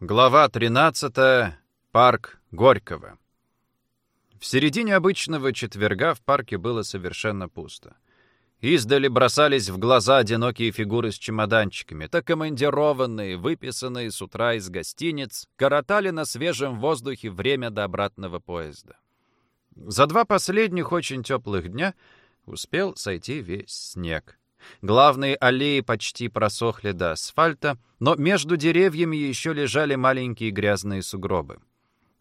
Глава 13. Парк Горького. В середине обычного четверга в парке было совершенно пусто. Издали бросались в глаза одинокие фигуры с чемоданчиками, так командированные, выписанные с утра из гостиниц, коротали на свежем воздухе время до обратного поезда. За два последних очень теплых дня успел сойти весь снег. Главные аллеи почти просохли до асфальта, но между деревьями еще лежали маленькие грязные сугробы.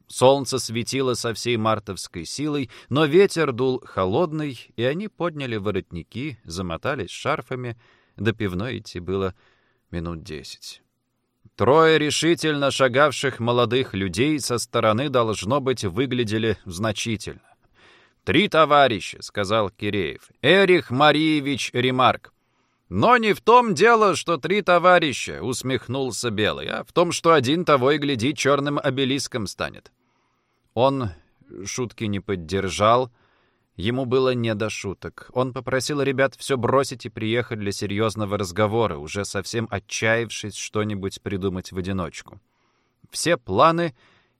Солнце светило со всей мартовской силой, но ветер дул холодный, и они подняли воротники, замотались шарфами. До пивной идти было минут десять. Трое решительно шагавших молодых людей со стороны, должно быть, выглядели значительно. «Три товарища», — сказал Киреев. «Эрих Мариевич Ремарк». «Но не в том дело, что три товарища», — усмехнулся Белый, «а в том, что один того и гляди черным обелиском станет». Он шутки не поддержал, ему было не до шуток. Он попросил ребят все бросить и приехать для серьезного разговора, уже совсем отчаявшись что-нибудь придумать в одиночку. Все планы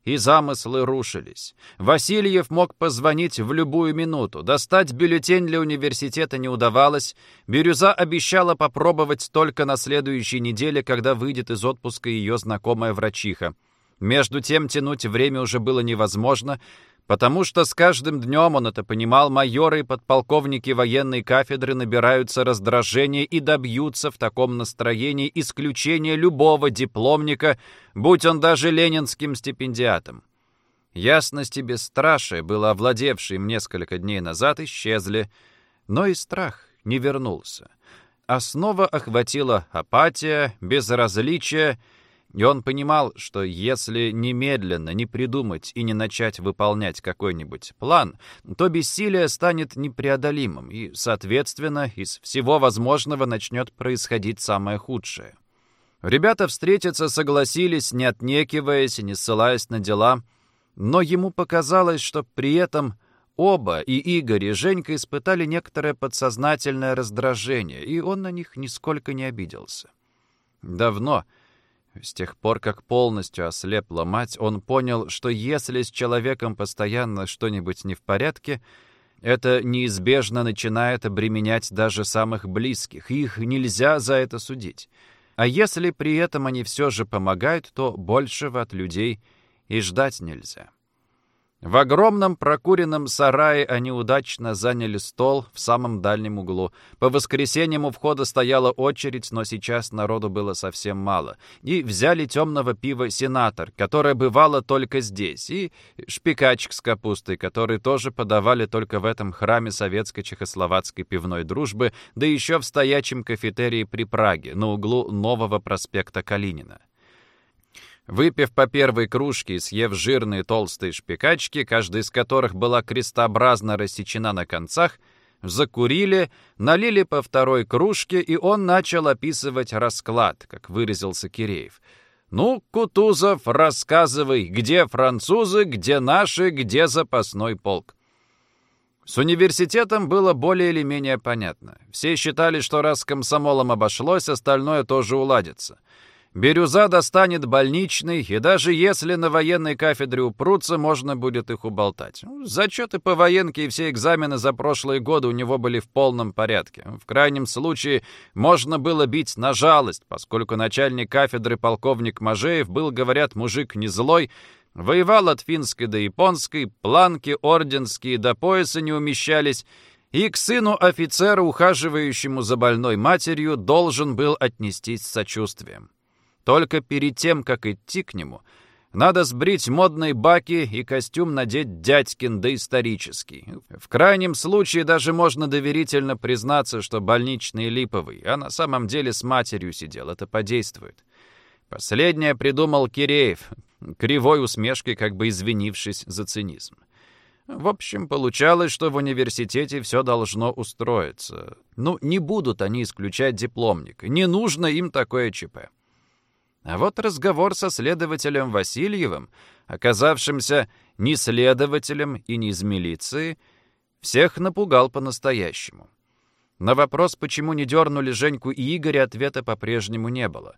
и замыслы рушились. Васильев мог позвонить в любую минуту. Достать бюллетень для университета не удавалось. Бирюза обещала попробовать только на следующей неделе, когда выйдет из отпуска ее знакомая врачиха. Между тем тянуть время уже было невозможно, потому что с каждым днем, он это понимал, майоры и подполковники военной кафедры набираются раздражения и добьются в таком настроении исключения любого дипломника, будь он даже ленинским стипендиатом. Ясность и бесстрашие, было овладевшие несколько дней назад, исчезли, но и страх не вернулся. Основа охватила апатия, безразличие — и он понимал, что если немедленно не придумать и не начать выполнять какой-нибудь план, то бессилие станет непреодолимым, и, соответственно, из всего возможного начнет происходить самое худшее. Ребята встретиться согласились, не отнекиваясь и не ссылаясь на дела, но ему показалось, что при этом оба, и Игорь, и Женька, испытали некоторое подсознательное раздражение, и он на них нисколько не обиделся. Давно, с тех пор, как полностью ослепла мать, он понял, что если с человеком постоянно что-нибудь не в порядке, это неизбежно начинает обременять даже самых близких, их нельзя за это судить. А если при этом они все же помогают, то большего от людей и ждать нельзя. В огромном прокуренном сарае они удачно заняли стол в самом дальнем углу. По воскресеньям у входа стояла очередь, но сейчас народу было совсем мало. И взяли темного пива «Сенатор», которое бывало только здесь, и шпикачк с капустой, который тоже подавали только в этом храме советско-чехословацкой пивной дружбы, да еще в стоячем кафетерии при Праге, на углу нового проспекта Калинина. Выпив по первой кружке и съев жирные толстые шпикачки, каждая из которых была крестообразно рассечена на концах, закурили, налили по второй кружке, и он начал описывать расклад, как выразился Киреев. «Ну, Кутузов, рассказывай, где французы, где наши, где запасной полк?» С университетом было более или менее понятно. Все считали, что раз комсомолом обошлось, остальное тоже уладится. Бирюза достанет больничный, и даже если на военной кафедре упрутся, можно будет их уболтать. Ну, зачеты по военке и все экзамены за прошлые годы у него были в полном порядке. В крайнем случае, можно было бить на жалость, поскольку начальник кафедры полковник Мажеев был, говорят, мужик не злой, воевал от финской до японской, планки орденские до пояса не умещались, и к сыну офицера, ухаживающему за больной матерью, должен был отнестись с сочувствием. Только перед тем, как идти к нему, надо сбрить модные баки и костюм надеть дядькин доисторический. В крайнем случае даже можно доверительно признаться, что больничный липовый, а на самом деле с матерью сидел. Это подействует. Последнее придумал Киреев, кривой усмешкой, как бы извинившись за цинизм. В общем, получалось, что в университете все должно устроиться. Ну, не будут они исключать дипломник. Не нужно им такое ЧП. А вот разговор со следователем Васильевым, оказавшимся не следователем и не из милиции, всех напугал по-настоящему. На вопрос, почему не дернули Женьку и Игоря, ответа по-прежнему не было.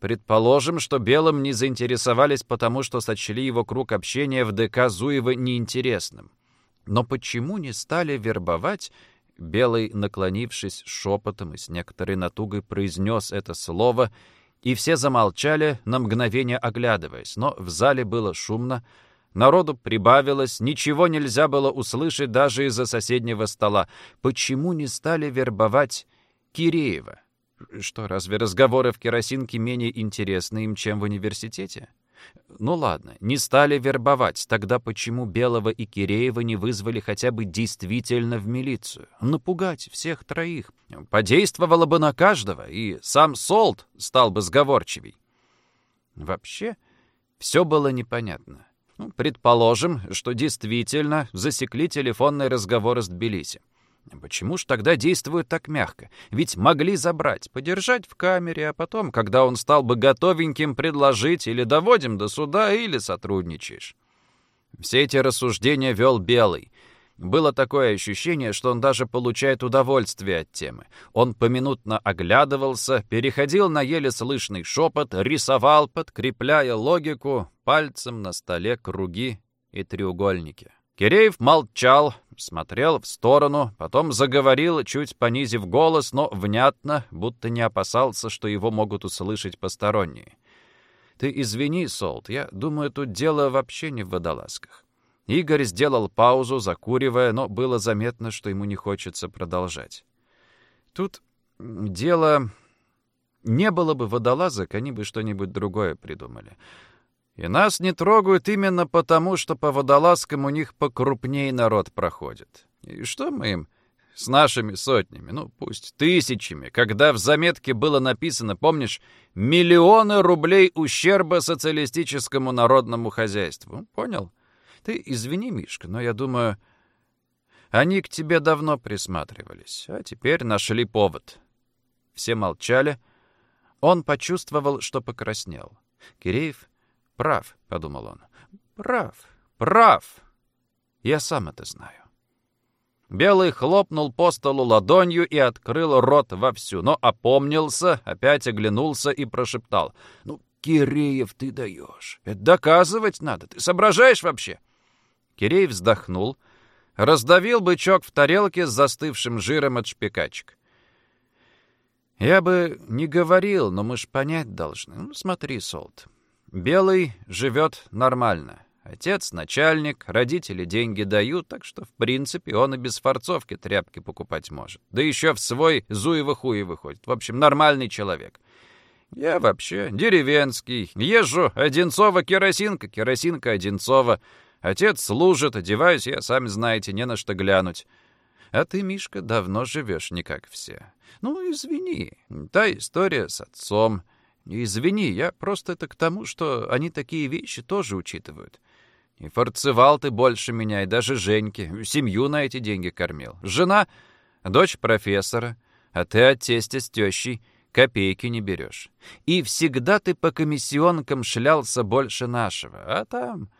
Предположим, что Белым не заинтересовались, потому что сочли его круг общения в ДК Зуева неинтересным. Но почему не стали вербовать Белый, наклонившись шепотом и с некоторой натугой, произнес это слово, и все замолчали, на мгновение оглядываясь, но в зале было шумно, народу прибавилось, ничего нельзя было услышать даже из-за соседнего стола. Почему не стали вербовать Киреева? Что, разве разговоры в керосинке менее интересны им, чем в университете? Ну ладно, не стали вербовать. Тогда почему Белого и Киреева не вызвали хотя бы действительно в милицию? Напугать всех троих. Подействовало бы на каждого, и сам Солт стал бы сговорчивей. Вообще, все было непонятно. Ну, предположим, что действительно засекли телефонный разговор из Тбилиси. Почему ж тогда действуют так мягко? Ведь могли забрать, подержать в камере, а потом, когда он стал бы готовеньким, предложить или доводим до суда, или сотрудничаешь. Все эти рассуждения вел Белый. Было такое ощущение, что он даже получает удовольствие от темы. Он поминутно оглядывался, переходил на еле слышный шепот, рисовал, подкрепляя логику, пальцем на столе круги и треугольники. Киреев молчал, смотрел в сторону, потом заговорил, чуть понизив голос, но внятно, будто не опасался, что его могут услышать посторонние. «Ты извини, Солт, я думаю, тут дело вообще не в водолазках». Игорь сделал паузу, закуривая, но было заметно, что ему не хочется продолжать. «Тут дело... Не было бы водолазок, они бы что-нибудь другое придумали. И нас не трогают именно потому, что по водолазкам у них покрупней народ проходит. И что мы им с нашими сотнями, ну пусть тысячами, когда в заметке было написано, помнишь, миллионы рублей ущерба социалистическому народному хозяйству. Понял? Ты извини, Мишка, но я думаю, они к тебе давно присматривались, а теперь нашли повод. Все молчали. Он почувствовал, что покраснел. Киреев «Прав», — подумал он. «Прав, прав. Я сам это знаю». Белый хлопнул по столу ладонью и открыл рот вовсю, но опомнился, опять оглянулся и прошептал. «Ну, Киреев, ты даешь. Это доказывать надо. Ты соображаешь вообще?» Киреев вздохнул, раздавил бычок в тарелке с застывшим жиром от шпикачек. «Я бы не говорил, но мы ж понять должны. Ну, смотри, Солт, Белый живет нормально. Отец, начальник, родители деньги дают, так что, в принципе, он и без форцовки тряпки покупать может. Да еще в свой Зуева-Хуи выходит. В общем, нормальный человек. Я вообще деревенский. Езжу Одинцова-керосинка, керосинка-Одинцова. Отец служит, одеваюсь я, сами знаете, не на что глянуть. А ты, Мишка, давно живешь не как все. Ну, извини, та история с отцом — Извини, я просто это к тому, что они такие вещи тоже учитывают. И форцевал ты больше меня, и даже Женьки. Семью на эти деньги кормил. Жена — дочь профессора, а ты от тестя с тещей копейки не берешь. И всегда ты по комиссионкам шлялся больше нашего, а там...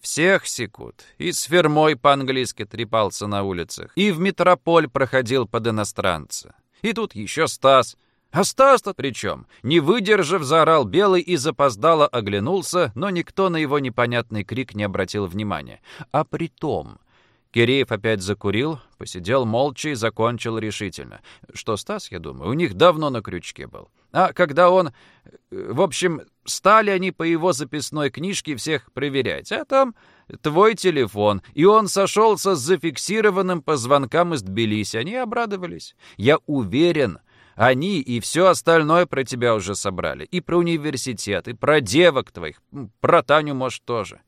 Всех секут. И с фермой по-английски трепался на улицах, и в метрополь проходил под иностранца. И тут еще Стас — «А Стас-то при чем?» Не выдержав, заорал Белый и запоздало оглянулся, но никто на его непонятный крик не обратил внимания. «А при том...» Киреев опять закурил, посидел молча и закончил решительно. Что Стас, я думаю, у них давно на крючке был. А когда он... В общем, стали они по его записной книжке всех проверять, а там твой телефон, и он сошелся с зафиксированным по звонкам из Тбилиси. Они обрадовались. Я уверен, они и все остальное про тебя уже собрали. И про университет, и про девок твоих, про Таню, может, тоже.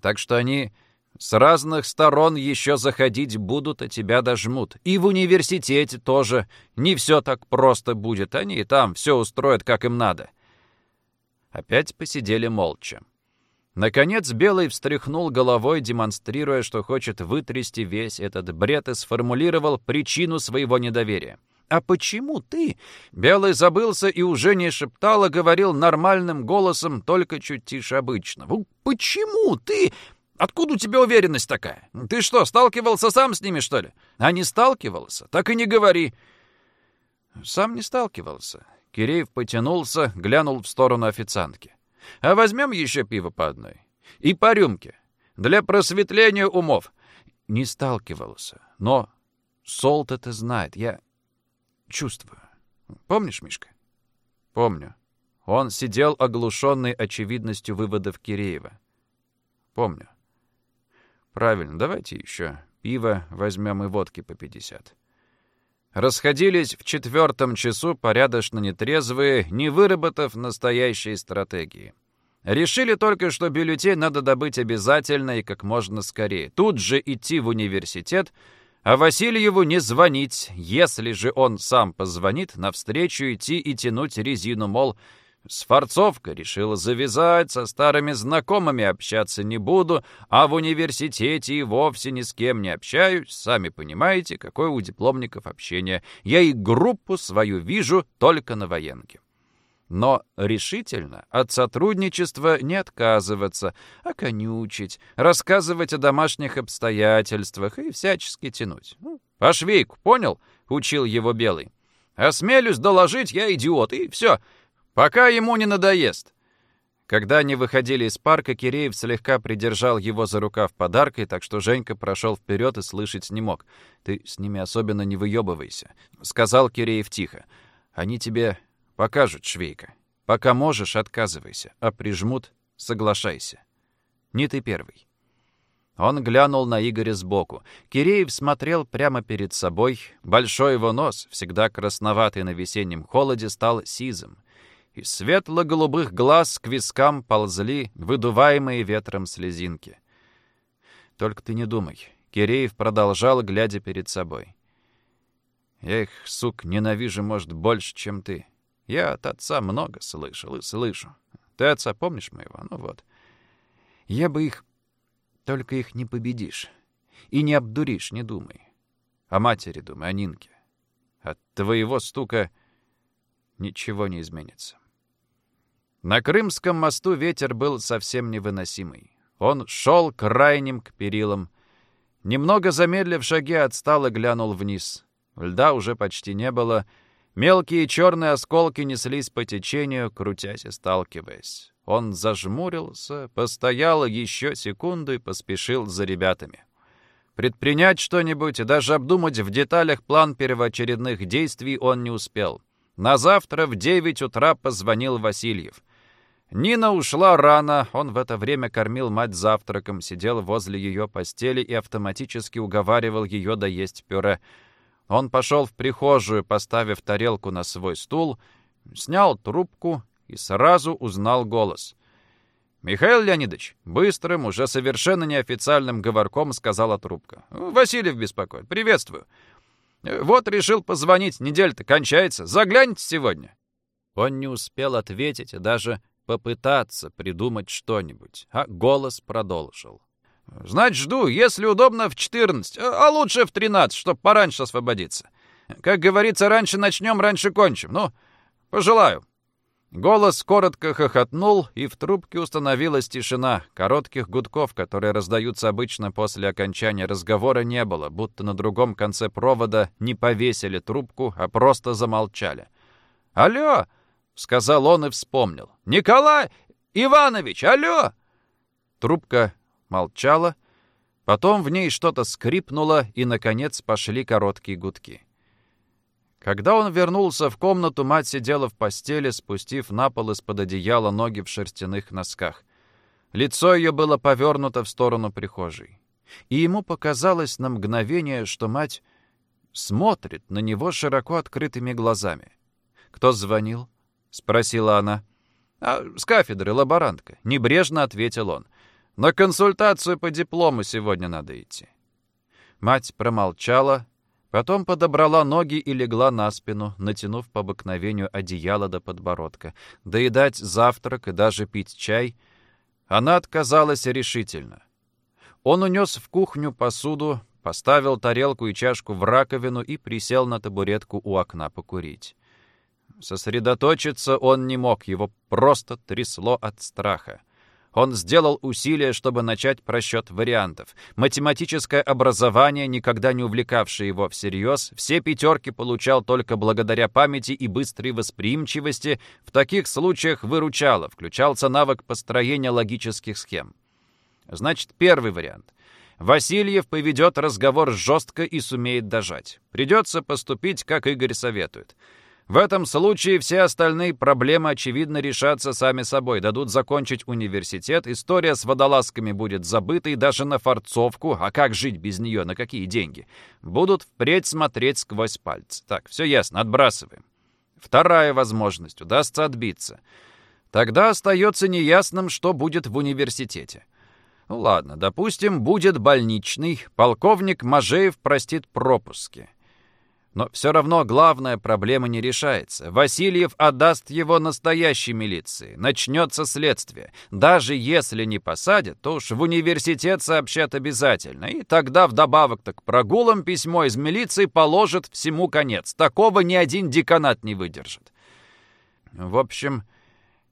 Так что они с разных сторон еще заходить будут, а тебя дожмут. И в университете тоже не все так просто будет. Они и там все устроят, как им надо. Опять посидели молча. Наконец Белый встряхнул головой, демонстрируя, что хочет вытрясти весь этот бред и сформулировал причину своего недоверия. «А почему ты?» Белый забылся и уже не шептал, а говорил нормальным голосом, только чуть тише обычного. «Почему ты?» Откуда у тебя уверенность такая? Ты что, сталкивался сам с ними, что ли? А не сталкивался? Так и не говори. Сам не сталкивался. Киреев потянулся, глянул в сторону официантки. А возьмем еще пиво по одной. И по рюмке. Для просветления умов. Не сталкивался. Но Солт это знает. Я чувствую. Помнишь, Мишка? Помню. Он сидел оглушенный очевидностью выводов Киреева. Помню. Правильно, давайте еще пиво возьмем и водки по 50. Расходились в четвертом часу порядочно нетрезвые, не выработав настоящей стратегии. Решили только, что бюллетень надо добыть обязательно и как можно скорее. Тут же идти в университет, а Васильеву не звонить. Если же он сам позвонит, навстречу идти и тянуть резину, мол, Сфорцовка решила завязать, со старыми знакомыми общаться не буду, а в университете и вовсе ни с кем не общаюсь. Сами понимаете, какое у дипломников общение. Я и группу свою вижу только на военке. Но решительно от сотрудничества не отказываться, а конючить, рассказывать о домашних обстоятельствах и всячески тянуть. Ну, «По швейку, понял?» — учил его Белый. «Осмелюсь доложить, я идиот, и все». Пока ему не надоест. Когда они выходили из парка, Киреев слегка придержал его за рукав подаркой, так что Женька прошел вперед и слышать не мог. «Ты с ними особенно не выебывайся», — сказал Киреев тихо. «Они тебе покажут, швейка. Пока можешь, отказывайся, а прижмут — соглашайся. Не ты первый». Он глянул на Игоря сбоку. Киреев смотрел прямо перед собой. Большой его нос, всегда красноватый на весеннем холоде, стал сизым. Из светло-голубых глаз к вискам ползли выдуваемые ветром слезинки. «Только ты не думай», — Киреев продолжал, глядя перед собой. «Я их, сук, ненавижу, может, больше, чем ты. Я от отца много слышал и слышу. Ты отца помнишь моего? Ну вот. Я бы их... Только их не победишь. И не обдуришь, не думай. О матери думай, о Нинке. От твоего стука ничего не изменится. На Крымском мосту ветер был совсем невыносимый. Он шел крайним к перилам. Немного замедлив шаги, отстал и глянул вниз. Льда уже почти не было. Мелкие черные осколки неслись по течению, крутясь и сталкиваясь. Он зажмурился, постоял еще секунду и поспешил за ребятами. Предпринять что-нибудь и даже обдумать в деталях план первоочередных действий он не успел. На завтра в девять утра позвонил Васильев — Нина ушла рано, он в это время кормил мать завтраком, сидел возле ее постели и автоматически уговаривал ее доесть пюре. Он пошел в прихожую, поставив тарелку на свой стул, снял трубку и сразу узнал голос. «Михаил Леонидович», быстрым, уже совершенно неофициальным говорком сказала трубка. «Васильев беспокоит. Приветствую. Вот решил позвонить, неделя-то кончается. Загляните сегодня». Он не успел ответить, даже попытаться придумать что-нибудь, а голос продолжил. «Значит, жду, если удобно, в 14, а лучше в 13, чтоб пораньше освободиться. Как говорится, раньше начнем, раньше кончим. Ну, пожелаю». Голос коротко хохотнул, и в трубке установилась тишина. Коротких гудков, которые раздаются обычно после окончания разговора, не было, будто на другом конце провода не повесили трубку, а просто замолчали. «Алло!» — сказал он и вспомнил. «Николай Иванович, алло!» Трубка молчала, потом в ней что-то скрипнуло, и, наконец, пошли короткие гудки. Когда он вернулся в комнату, мать сидела в постели, спустив на пол из-под одеяла ноги в шерстяных носках. Лицо ее было повернуто в сторону прихожей. И ему показалось на мгновение, что мать смотрит на него широко открытыми глазами. Кто звонил? — спросила она. «А с кафедры, лаборантка», — небрежно ответил он. «На консультацию по диплому сегодня надо идти». Мать промолчала, потом подобрала ноги и легла на спину, натянув по обыкновению одеяло до подбородка. Доедать завтрак и даже пить чай она отказалась решительно. Он унес в кухню посуду, поставил тарелку и чашку в раковину и присел на табуретку у окна покурить. Сосредоточиться он не мог, его просто трясло от страха. Он сделал усилия, чтобы начать просчет вариантов. Математическое образование, никогда не увлекавшее его всерьез, все пятерки получал только благодаря памяти и быстрой восприимчивости, в таких случаях выручало, включался навык построения логических схем. Значит, первый вариант. Васильев поведет разговор жестко и сумеет дожать. Придется поступить, как Игорь советует. В этом случае все остальные проблемы, очевидно, решатся сами собой. Дадут закончить университет, история с водолазками будет забыта, и даже на форцовку, а как жить без нее, на какие деньги, будут впредь смотреть сквозь пальцы. Так, все ясно, отбрасываем. Вторая возможность, удастся отбиться. Тогда остается неясным, что будет в университете. Ну ладно, допустим, будет больничный, полковник Мажеев простит пропуски. Но все равно главная проблема не решается. Васильев отдаст его настоящей милиции. Начнется следствие. Даже если не посадят, то уж в университет сообщат обязательно. И тогда вдобавок-то к прогулам письмо из милиции положит всему конец. Такого ни один деканат не выдержит. В общем,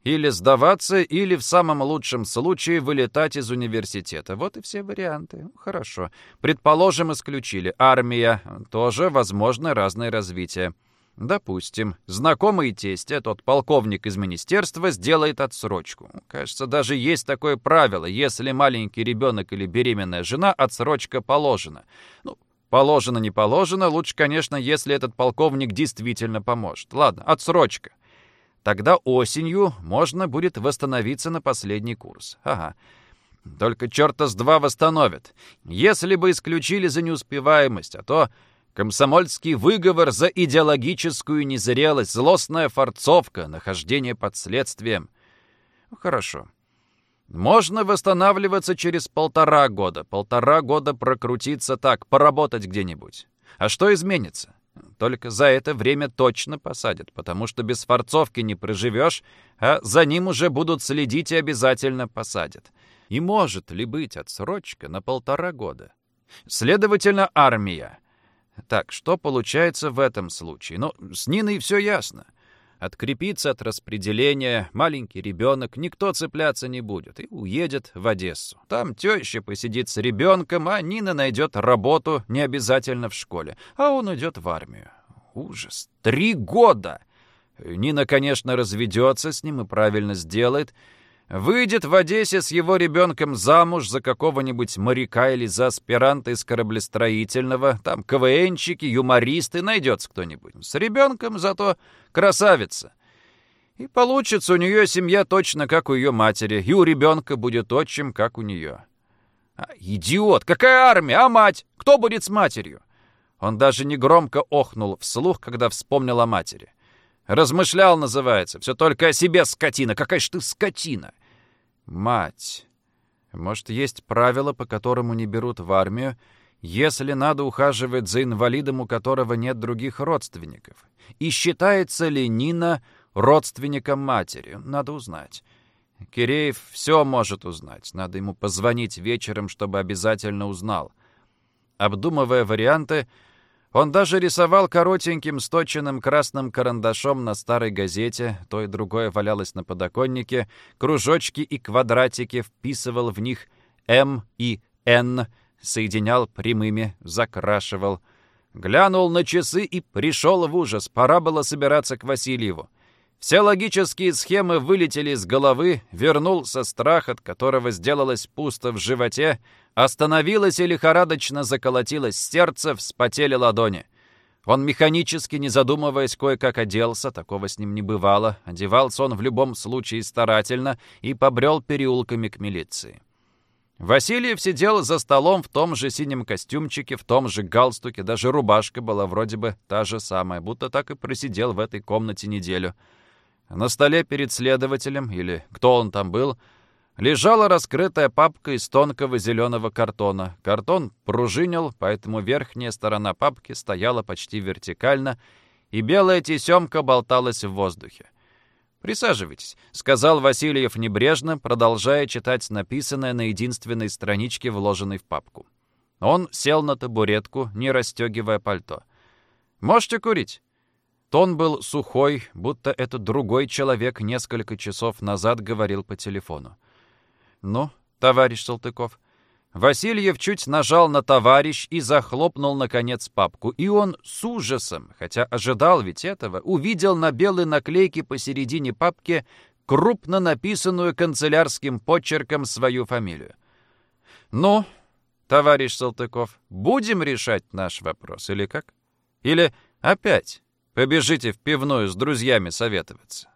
или сдаваться, или в самом лучшем случае вылетать из университета. Вот и все варианты. Хорошо. Предположим, исключили. Армия. Тоже возможно разное развитие. Допустим, знакомый тестя, тот полковник из министерства, сделает отсрочку. Кажется, даже есть такое правило. Если маленький ребенок или беременная жена, отсрочка положена. Ну, положено, не положено. Лучше, конечно, если этот полковник действительно поможет. Ладно, отсрочка. Тогда осенью можно будет восстановиться на последний курс. Ага. Только черта с два восстановят. Если бы исключили за неуспеваемость, а то комсомольский выговор за идеологическую незрелость, злостная форцовка, нахождение под следствием. Ну, хорошо. Можно восстанавливаться через полтора года. Полтора года прокрутиться так, поработать где-нибудь. А что изменится? Только за это время точно посадят, потому что без форцовки не проживешь, а за ним уже будут следить и обязательно посадят. И может ли быть отсрочка на полтора года? Следовательно, армия. Так, что получается в этом случае? Ну, с Ниной все ясно. Открепиться от распределения, маленький ребенок, никто цепляться не будет и уедет в Одессу. Там теща посидит с ребенком, а Нина найдет работу, не обязательно в школе, а он уйдет в армию. Ужас! Три года! Нина, конечно, разведется с ним и правильно сделает, Выйдет в Одессе с его ребенком замуж за какого-нибудь моряка или за аспиранта из кораблестроительного. Там КВНчики, юмористы, найдется кто-нибудь. С ребенком зато красавица. И получится у нее семья точно как у ее матери, и у ребенка будет отчим, как у нее. А, идиот! Какая армия? А мать? Кто будет с матерью? Он даже не громко охнул вслух, когда вспомнил о матери. Размышлял, называется. Все только о себе, скотина. Какая ж ты скотина! Мать. Может, есть правила, по которому не берут в армию, если надо ухаживать за инвалидом, у которого нет других родственников? И считается ли Нина родственником матери? Надо узнать. Киреев все может узнать. Надо ему позвонить вечером, чтобы обязательно узнал. Обдумывая варианты, он даже рисовал коротеньким сточенным красным карандашом на старой газете, то и другое валялось на подоконнике, кружочки и квадратики, вписывал в них «М» и «Н», соединял прямыми, закрашивал. Глянул на часы и пришел в ужас. Пора было собираться к Васильеву. Все логические схемы вылетели из головы, вернулся страх, от которого сделалось пусто в животе, остановилось и лихорадочно заколотилось сердце, вспотели ладони. Он механически, не задумываясь, кое-как оделся, такого с ним не бывало. Одевался он в любом случае старательно и побрел переулками к милиции. Васильев сидел за столом в том же синем костюмчике, в том же галстуке, даже рубашка была вроде бы та же самая, будто так и просидел в этой комнате неделю — на столе перед следователем, или кто он там был, лежала раскрытая папка из тонкого зеленого картона. Картон пружинил, поэтому верхняя сторона папки стояла почти вертикально, и белая тесемка болталась в воздухе. «Присаживайтесь», — сказал Васильев небрежно, продолжая читать написанное на единственной страничке, вложенной в папку. Он сел на табуретку, не расстегивая пальто. «Можете курить?» Тон был сухой, будто этот другой человек несколько часов назад говорил по телефону. «Ну, товарищ Салтыков». Васильев чуть нажал на «товарищ» и захлопнул, наконец, папку. И он с ужасом, хотя ожидал ведь этого, увидел на белой наклейке посередине папки крупно написанную канцелярским почерком свою фамилию. «Ну, товарищ Салтыков, будем решать наш вопрос или как? Или опять побежите в пивную с друзьями советоваться?»